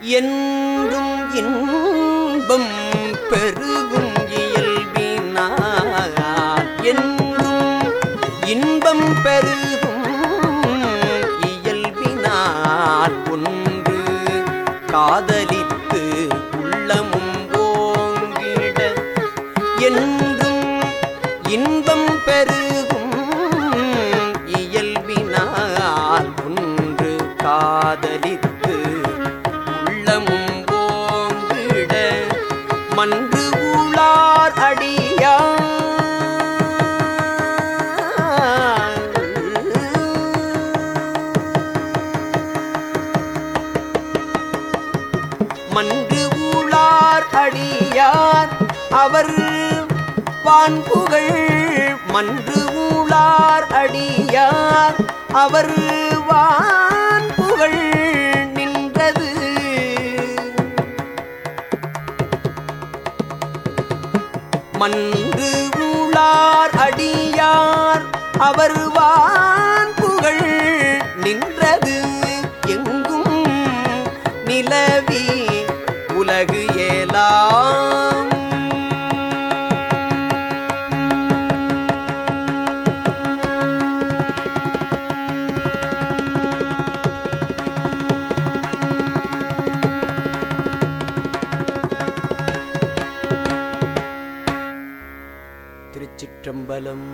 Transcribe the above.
என்றும் இன்பம் பெருகும் இயல்பினார்? என்றும் இன்பம் பெருகும் இயல்பினால் ஒன்று காதலித்து உள்ளமும் ஓங்கிட என்றும் இன்பம் பெருகும் இயல்பினால் ஒன்று காதலித்து உள்ளார் ஊழார் மன்று ஊழார் அடியார் அவர் வான்புகள் மன்று ஊழார் அடியார் அவர் வான்புகழ் மன்று ஊழார் அடியார். அவர் வான் புகழ் நின்றது எங்கும் நிலவி உலகு ஏலாம். திருச்சிற்றம்பலம்.